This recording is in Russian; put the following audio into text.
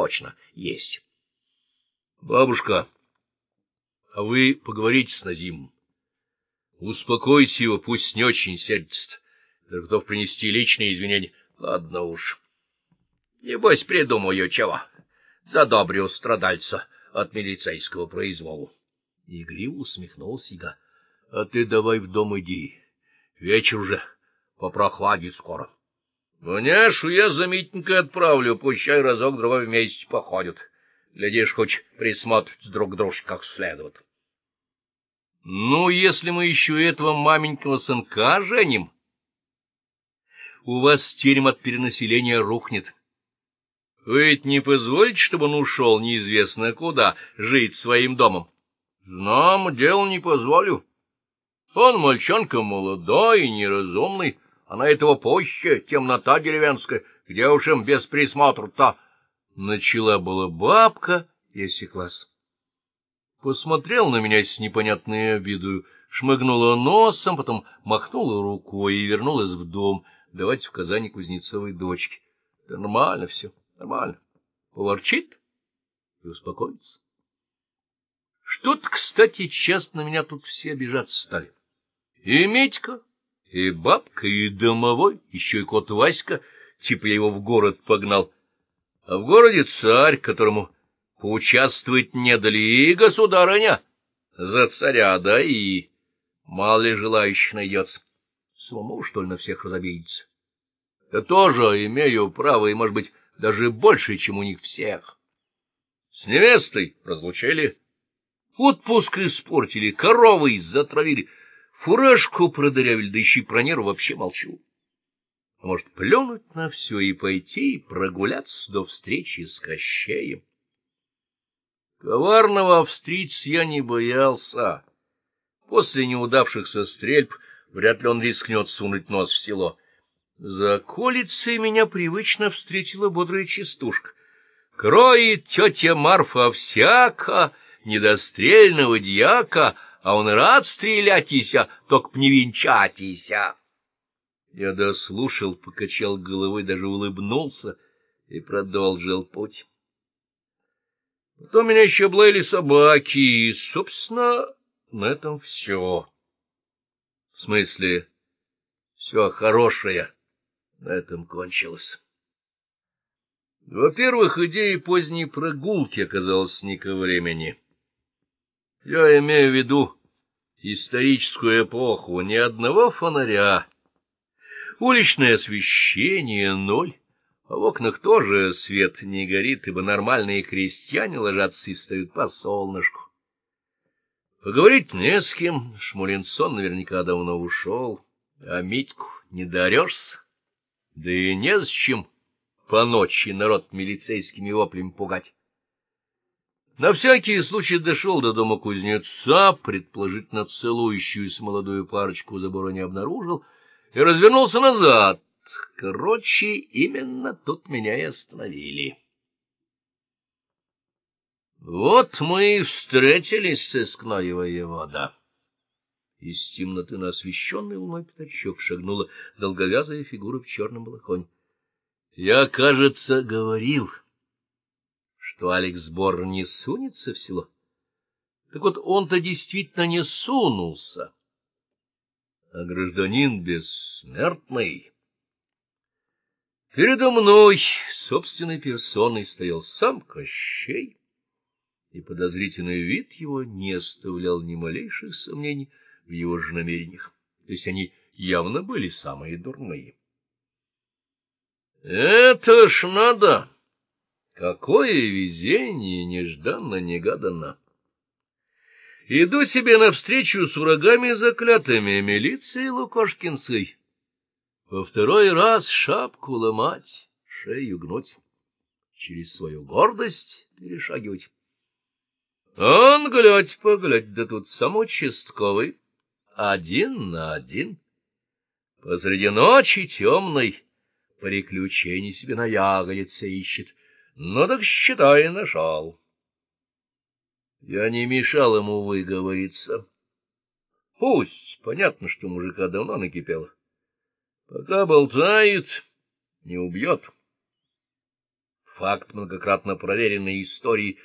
точно есть. — Бабушка, а вы поговорите с Назимом. Успокойте его, пусть не очень сердится. Даже готов принести личные извинения. Ладно уж. Небось, придумаю чего. Задобрил страдальца от милицейского произволу. Игриво усмехнулся Ига. — А ты давай в дом иди. Вечер уже, попрохладит скоро. — Маняшу я за Митенькой отправлю, пущай разок-другой вместе походят. Глядишь, хоть присмотрят друг дружке как следует. — Ну, если мы еще этого маменького сынка женим, у вас терем от перенаселения рухнет. Вы ведь не позволите, чтобы он ушел неизвестно куда, жить своим домом? — Знам, дело не позволю. Он мальчонка молодой и неразумный, а на этого пуще темнота деревенская, где уж им без присмотра-то. Начала была бабка и осеклась. Посмотрел на меня с непонятной обидою, шмыгнула носом, потом махнула рукой и вернулась в дом давать в Казани Кузнецовой дочке. Да нормально все, нормально. Поворчит и успокоится. Что-то, кстати, часто на меня тут все обижаться стали. И Митька, и бабка, и домовой, еще и кот Васька, типа я его в город погнал. А в городе царь, которому поучаствовать не дали, и государыня за царя, да и мало ли желающих найдется. Самому, что ли, на всех разобидеться? Я тоже имею право, и, может быть, даже больше, чем у них всех. С невестой разлучили, отпуск испортили, коровы затравили, фуражку продырявили, да еще и про нерву вообще молчу. А может, плюнуть на все и пойти прогуляться до встречи с Кощеем? Коварного встреч я не боялся. После неудавшихся стрельб вряд ли он рискнет сунуть нос в село. За околицей меня привычно встретила бодрая частушка. Кроет тетя Марфа всяко, недострельного дьяка, а он рад стрелятися, только не венчатися. Я дослушал, покачал головой, даже улыбнулся и продолжил путь. Потом меня еще облаяли собаки, и, собственно, на этом все. В смысле, все хорошее на этом кончилось. Во-первых, идея поздней прогулки оказалась не ко времени. Я имею в виду историческую эпоху, ни одного фонаря, уличное освещение — ноль, а в окнах тоже свет не горит, ибо нормальные крестьяне ложатся и встают по солнышку. Поговорить не с кем, Шмулинсон наверняка давно ушел, а Митьку не дарешься, да и не с чем по ночи народ милицейскими воплями пугать. На всякий случай дошел до дома кузнеца, предположительно целующуюся молодую парочку забора не обнаружил, и развернулся назад. Короче, именно тут меня и остановили. Вот мы и встретились с искной воевода. Из темноты на освещенный луной пятачок шагнула долговязая фигура в черном балахоне. Я, кажется, говорил что Алекс Бор не сунется в село. Так вот, он-то действительно не сунулся. А гражданин бессмертный... Передо мной собственной персоной стоял сам Кощей, и подозрительный вид его не оставлял ни малейших сомнений в его же намерениях. То есть они явно были самые дурные. — Это ж надо! Какое везение нежданно-негаданно! Иду себе навстречу с врагами заклятыми милиции Лукошкинской. Во второй раз шапку ломать, шею гнуть, через свою гордость перешагивать. Он, глядь, поглядь, да тут сам участковый, один на один. Посреди ночи темной приключений себе на ягодице ищет, ну так считай, нашел. Я не мешал ему выговориться. Пусть, понятно, что мужика давно накипело. Пока болтает, не убьет. факт многократно проверенной истории